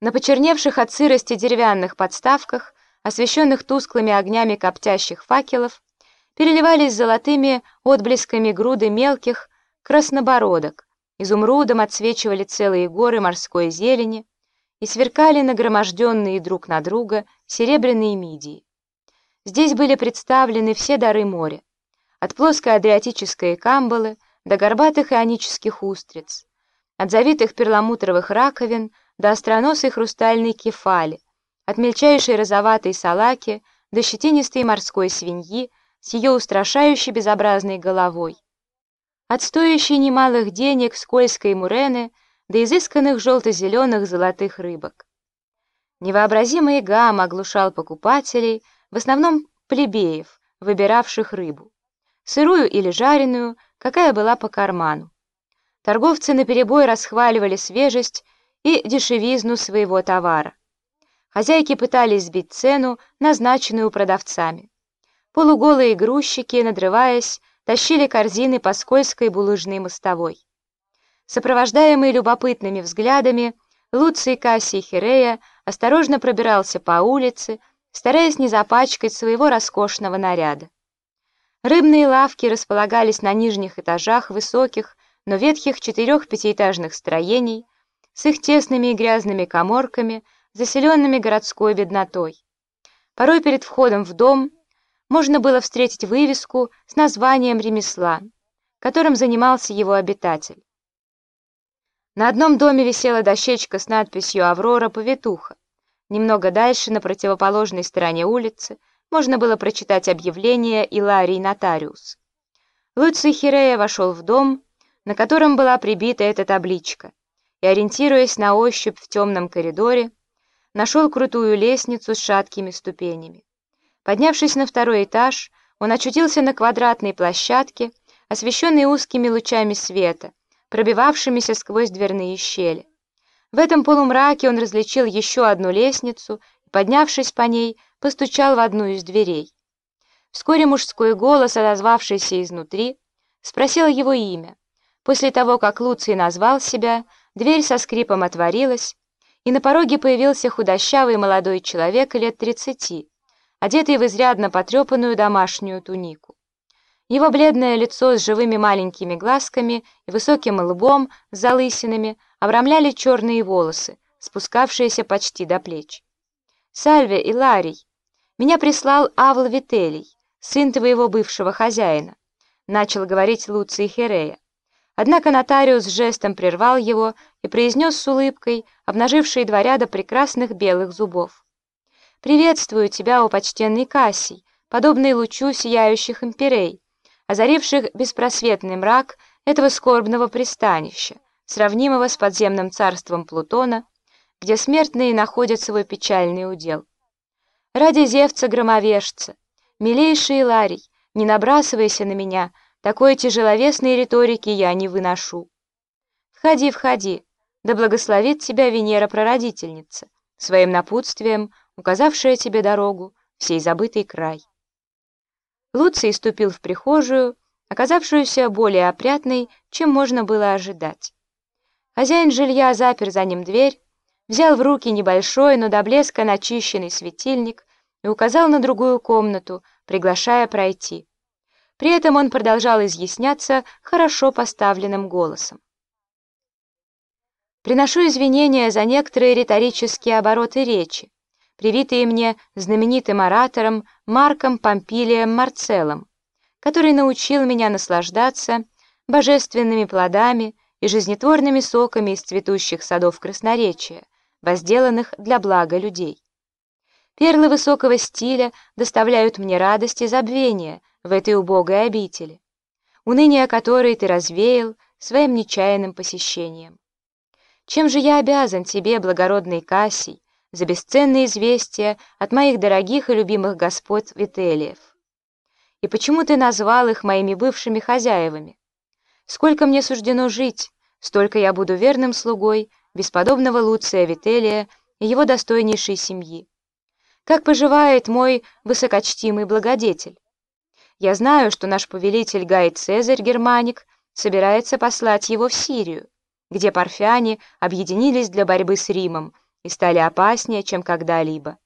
На почерневших от сырости деревянных подставках, освещенных тусклыми огнями коптящих факелов, переливались золотыми отблесками груды мелких краснобородок, изумрудом отсвечивали целые горы морской зелени и сверкали нагроможденные друг на друга серебряные мидии. Здесь были представлены все дары моря, от плоской адриатической камбалы до горбатых ионических устриц, от завитых перламутровых раковин до остроносой хрустальной кефали, от мельчайшей розоватой салаки до щетинистой морской свиньи с ее устрашающей безобразной головой, от стоящей немалых денег скользкой мурены до изысканных желто-зеленых золотых рыбок. Невообразимый гам оглушал покупателей, в основном плебеев, выбиравших рыбу, сырую или жареную, какая была по карману. Торговцы наперебой расхваливали свежесть и дешевизну своего товара. Хозяйки пытались сбить цену, назначенную продавцами. Полуголые грузчики, надрываясь, тащили корзины по скользкой булыжной мостовой. Сопровождаемый любопытными взглядами, Луций Кассий Хирея осторожно пробирался по улице, стараясь не запачкать своего роскошного наряда. Рыбные лавки располагались на нижних этажах высоких, но ветхих четырех-пятиэтажных строений с их тесными и грязными коморками, заселенными городской беднотой. Порой перед входом в дом можно было встретить вывеску с названием ремесла, которым занимался его обитатель. На одном доме висела дощечка с надписью «Аврора-повитуха». Немного дальше, на противоположной стороне улицы, можно было прочитать объявление «Иларий Нотариус». Луций Хирея вошел в дом, на котором была прибита эта табличка, ориентируясь на ощупь в темном коридоре, нашел крутую лестницу с шаткими ступенями. Поднявшись на второй этаж, он очутился на квадратной площадке, освещенной узкими лучами света, пробивавшимися сквозь дверные щели. В этом полумраке он различил еще одну лестницу и, поднявшись по ней, постучал в одну из дверей. Вскоре мужской голос, отозвавшийся изнутри, спросил его имя. После того, как Луций назвал себя, дверь со скрипом отворилась, и на пороге появился худощавый молодой человек лет тридцати, одетый в изрядно потрепанную домашнюю тунику. Его бледное лицо с живыми маленькими глазками и высоким лбом с залысинами обрамляли черные волосы, спускавшиеся почти до плеч. «Сальве и Ларий, меня прислал Авл Вителий, сын твоего бывшего хозяина», начал говорить Луций Херея. Однако нотариус жестом прервал его и произнес с улыбкой, обнажившей два ряда прекрасных белых зубов. «Приветствую тебя, о почтенный Кассий, подобный лучу сияющих имперей, озаривших беспросветный мрак этого скорбного пристанища, сравнимого с подземным царством Плутона, где смертные находят свой печальный удел. Ради Зевца-громовежца, милейший Ларий, не набрасывайся на меня — такой тяжеловесной риторики я не выношу. Входи, входи, да благословит тебя Венера-прародительница, своим напутствием, указавшая тебе дорогу в сей забытый край. Луций ступил в прихожую, оказавшуюся более опрятной, чем можно было ожидать. Хозяин жилья запер за ним дверь, взял в руки небольшой, но до блеска начищенный светильник и указал на другую комнату, приглашая пройти. При этом он продолжал изъясняться хорошо поставленным голосом. Приношу извинения за некоторые риторические обороты речи, привитые мне знаменитым оратором Марком Помпилием Марцеллом, который научил меня наслаждаться божественными плодами и жизнетворными соками из цветущих садов красноречия, возделанных для блага людей. Перлы высокого стиля доставляют мне радость и забвение в этой убогой обители, уныние которой ты развеял своим нечаянным посещением. Чем же я обязан тебе, благородный Кассий, за бесценные известия от моих дорогих и любимых господ Вителиев? И почему ты назвал их моими бывшими хозяевами? Сколько мне суждено жить, столько я буду верным слугой бесподобного Луция Вителия и его достойнейшей семьи. Как поживает мой высокочтимый благодетель? Я знаю, что наш повелитель Гай Цезарь Германик собирается послать его в Сирию, где парфяне объединились для борьбы с Римом и стали опаснее, чем когда-либо.